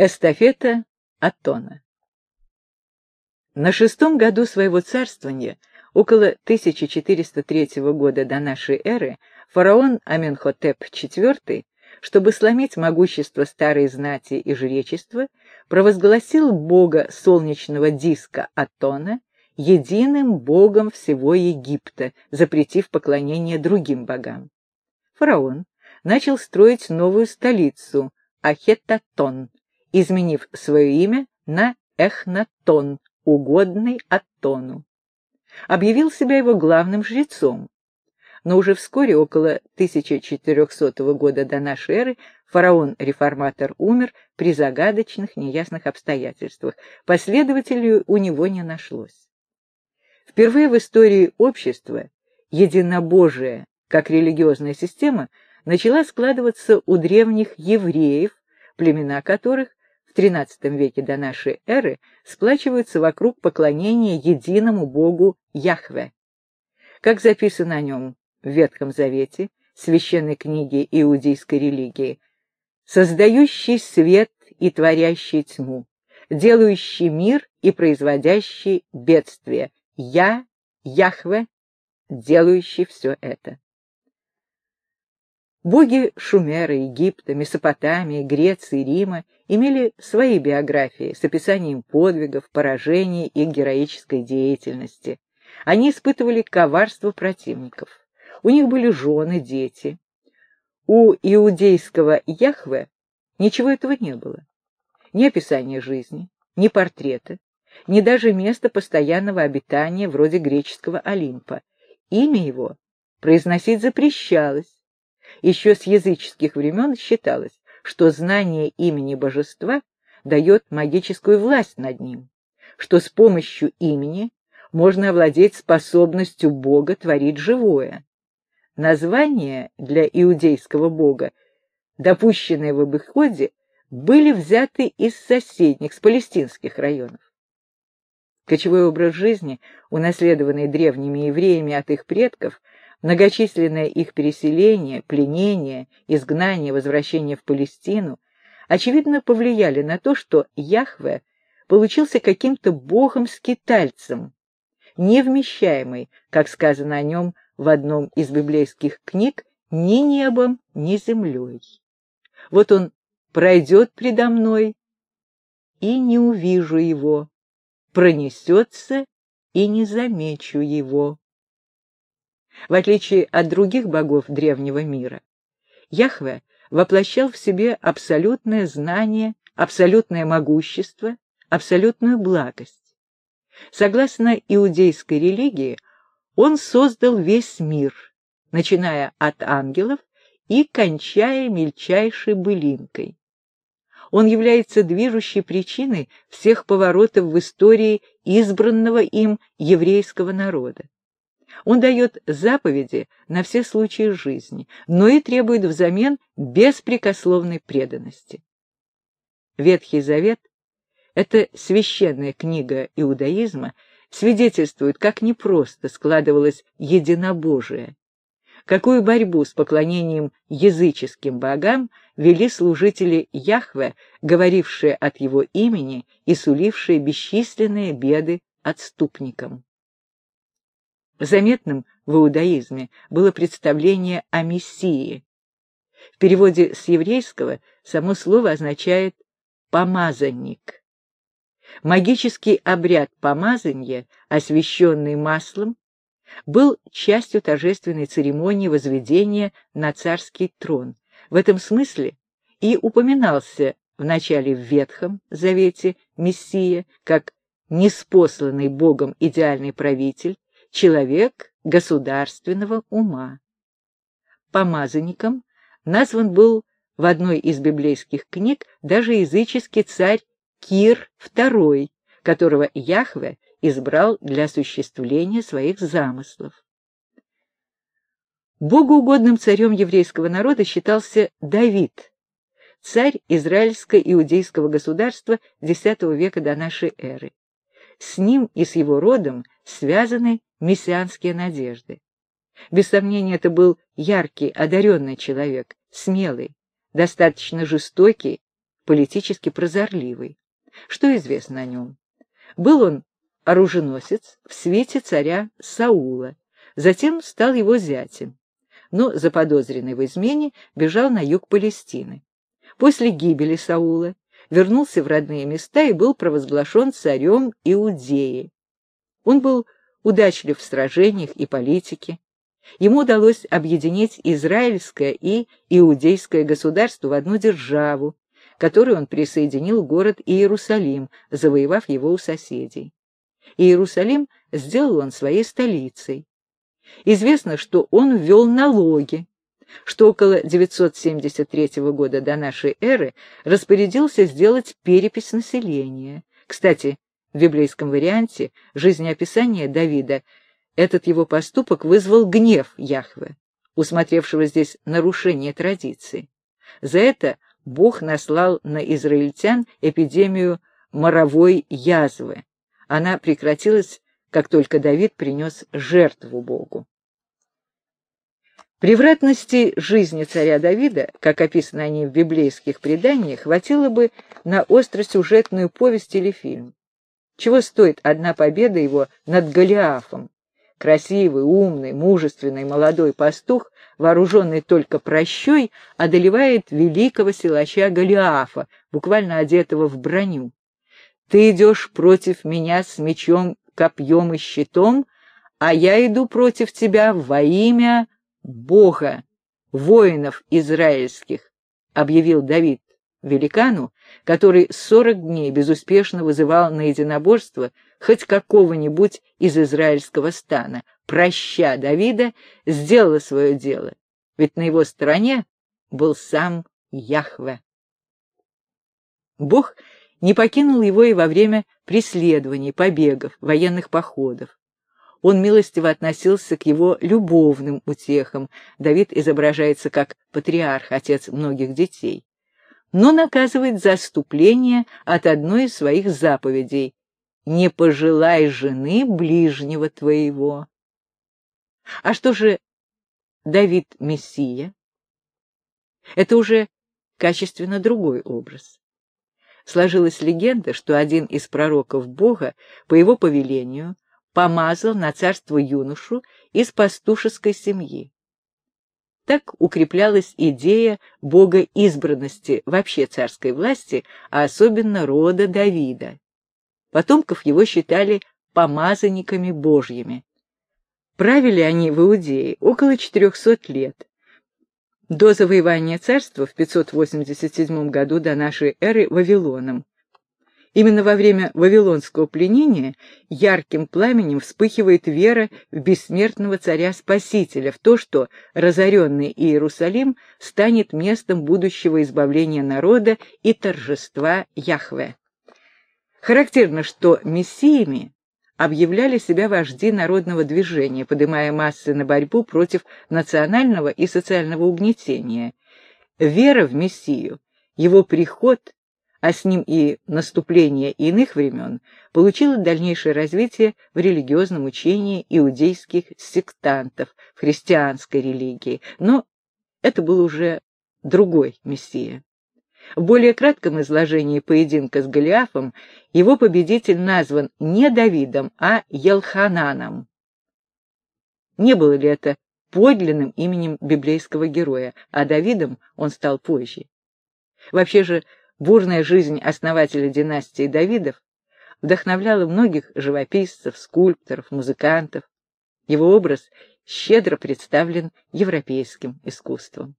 Эстафета Атона На шестом году своего царствования, около 1403 года до нашей эры, фараон Аменхотеп IV, чтобы сломить могущество старой знати и жречества, провозгласил бога солнечного диска Атона единым богом всего Египта, запретив поклонение другим богам. Фараон начал строить новую столицу – Ахетатон, изменив свое имя на Эхнатон, угодный Аттону. Объявил себя его главным жрецом. Но уже вскоре, около 1400 года до нашей эры, фараон-реформатор умер при загадочных неясных обстоятельствах. Последователей у него не нашлось. Впервые в истории общества единобожие, как религиозная система, начала складываться у древних евреев, племена которых XIII веке до нашей эры сплачиваются вокруг поклонения единому Богу Яхве. Как записано о нем в Ветхом Завете, священной книге иудейской религии, создающий свет и творящий тьму, делающий мир и производящий бедствие. Я, Яхве, делающий все это. Боги Шумера, Египта, Месопотамии, Греции, Рима имели свои биографии с описанием подвигов, поражений и героической деятельности. Они испытывали коварство противников. У них были жены, дети. У иудейского Яхве ничего этого не было. Ни описания жизни, ни портрета, ни даже места постоянного обитания вроде греческого Олимпа. Имя его произносить запрещалось, еще с языческих времен считалось, что знание имени божества дает магическую власть над ним, что с помощью имени можно овладеть способностью Бога творить живое. Названия для иудейского бога, допущенные в обиходе, были взяты из соседних, с палестинских районов. Кочевой образ жизни, унаследованный древними евреями от их предков, Многочисленное их переселение, пленение, изгнание, возвращение в Палестину, очевидно, повлияли на то, что Яхве получился каким-то богом-скитальцем, невмещаемый, как сказано о нем в одном из библейских книг, ни небом, ни землей. Вот он пройдет предо мной, и не увижу его, пронесется, и не замечу его. В отличие от других богов древнего мира, Яхве воплощал в себе абсолютное знание, абсолютное могущество, абсолютную благость. Согласно иудейской религии, он создал весь мир, начиная от ангелов и кончая мельчайшей былинкой. Он является движущей причиной всех поворотов в истории избранного им еврейского народа. Он дает заповеди на все случаи жизни, но и требует взамен беспрекословной преданности. Ветхий Завет — это священная книга иудаизма, свидетельствует, как непросто складывалось единобожие, какую борьбу с поклонением языческим богам вели служители Яхве, говорившие от его имени и сулившие бесчисленные беды отступникам. Заметным в иудаизме было представление о Мессии. В переводе с еврейского само слово означает «помазанник». Магический обряд помазания, освященный маслом, был частью торжественной церемонии возведения на царский трон. В этом смысле и упоминался в начале в Ветхом Завете Мессия как неспосланный Богом идеальный правитель, человек государственного ума. Помазанником назван был в одной из библейских книг даже языческий царь Кир II, которого Яхве избрал для осуществления своих замыслов. Богоугодным царем еврейского народа считался Давид, царь израильско-иудейского государства X века до нашей эры. С ним и с его родом связаны мессианские надежды. Без сомнения, это был яркий, одаренный человек, смелый, достаточно жестокий, политически прозорливый. Что известно о нем? Был он оруженосец в свете царя Саула, затем стал его зятем, но заподозренный в измене бежал на юг Палестины. После гибели Саула вернулся в родные места и был провозглашен царем Иудеи. Он был удачлив в сражениях и политике. Ему удалось объединить израильское и иудейское государство в одну державу, которой он присоединил город Иерусалим, завоевав его у соседей. Иерусалим сделал он своей столицей. Известно, что он ввел налоги, что около 973 года до нашей эры распорядился сделать перепись населения. Кстати, в библейском варианте жизнеописания Давида этот его поступок вызвал гнев Яхве, усмотревшего здесь нарушение традиции. За это Бог наслал на израильтян эпидемию моровой язвы. Она прекратилась, как только Давид принес жертву Богу. Превратности жизни царя Давида, как описаны они в библейских преданиях, хватило бы на остросюжетную повесть или фильм. Чего стоит одна победа его над Голиафом? Красивый, умный, мужественный молодой пастух, вооруженный только прощой, одолевает великого силача Голиафа, буквально одетого в броню. Ты идешь против меня с мечом, копьем и щитом, а я иду против тебя во имя Бога, воинов израильских, объявил Давид великану, который сорок дней безуспешно вызывал на единоборство хоть какого-нибудь из израильского стана. Проща Давида сделала свое дело, ведь на его стороне был сам Яхве. Бог не покинул его и во время преследований, побегов, военных походов. Он милостиво относился к его любовным утехам. Давид изображается как патриарх, отец многих детей. Но наказывает за отступление от одной из своих заповедей «Не пожелай жены ближнего твоего». А что же Давид Мессия? Это уже качественно другой образ. Сложилась легенда, что один из пророков Бога по его повелению помазал на царство юношу из пастушеской семьи. Так укреплялась идея бога избранности вообще царской власти, а особенно рода Давида. Потомков его считали помазанниками божьими. Правили они в Иудее около 400 лет. До завоевания царства в 587 году до нашей эры Вавилоном, Именно во время Вавилонского пленения ярким пламенем вспыхивает вера в бессмертного царя-спасителя, в то, что разоренный Иерусалим станет местом будущего избавления народа и торжества Яхве. Характерно, что мессиями объявляли себя вожди народного движения, поднимая массы на борьбу против национального и социального угнетения. Вера в Мессию, его приход – а с ним и наступление иных времен, получило дальнейшее развитие в религиозном учении иудейских сектантов в христианской религии, но это был уже другой Мессия. В более кратком изложении поединка с Голиафом его победитель назван не Давидом, а Елхананом. Не было ли это подлинным именем библейского героя, а Давидом он стал позже? Вообще же Бурная жизнь основателя династии Давидов вдохновляла многих живописцев, скульпторов, музыкантов. Его образ щедро представлен европейским искусством.